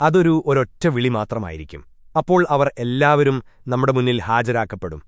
അതൊരു ഒരൊറ്റ വിളി മാത്രമായിരിക്കും. അപ്പോൾ അവർ എല്ലാവരും നമ്മുടെ മുന്നിൽ ഹാജരാക്കപ്പെടും.